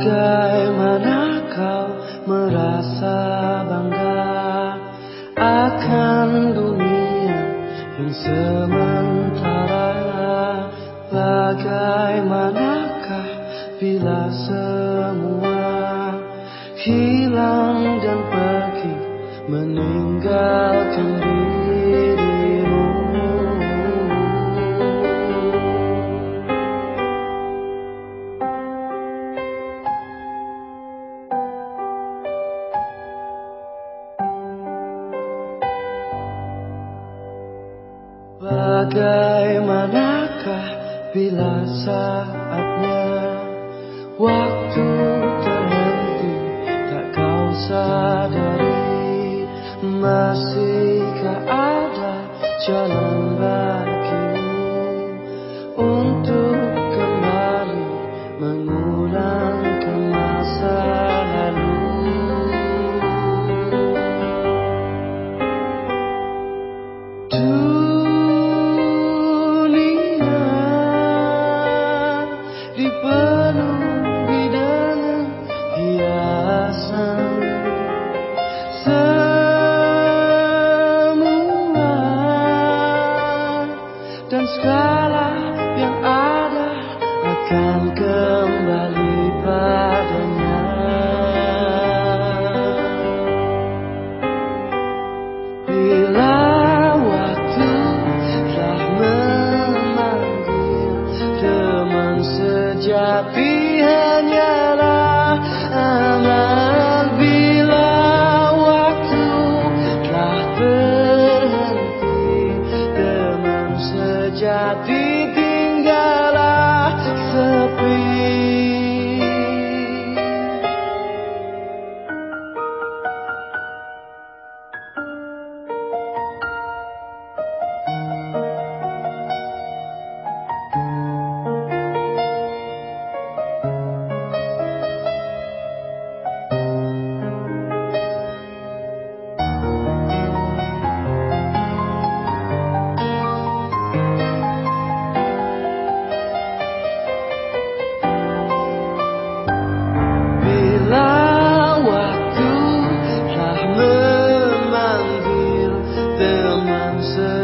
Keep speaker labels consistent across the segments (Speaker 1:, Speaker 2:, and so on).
Speaker 1: Bagaimana kau merasa bangga akan dunia yang sementara? Bagaimanakah bila semua hilang dan pergi meninggalkan dunia? Bagaimanakah bila saatnya waktu terhenti tak kau sadari masihkah ada jalan bagimu akan kembali padanya. Bila waktu telah memanggil Teman sejati hanyalah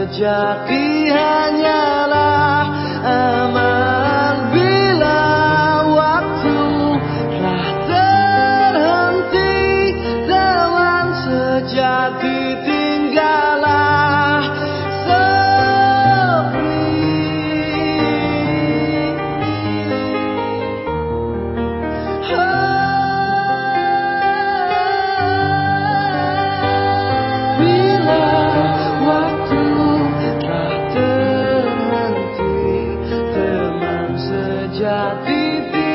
Speaker 1: sejak di hari be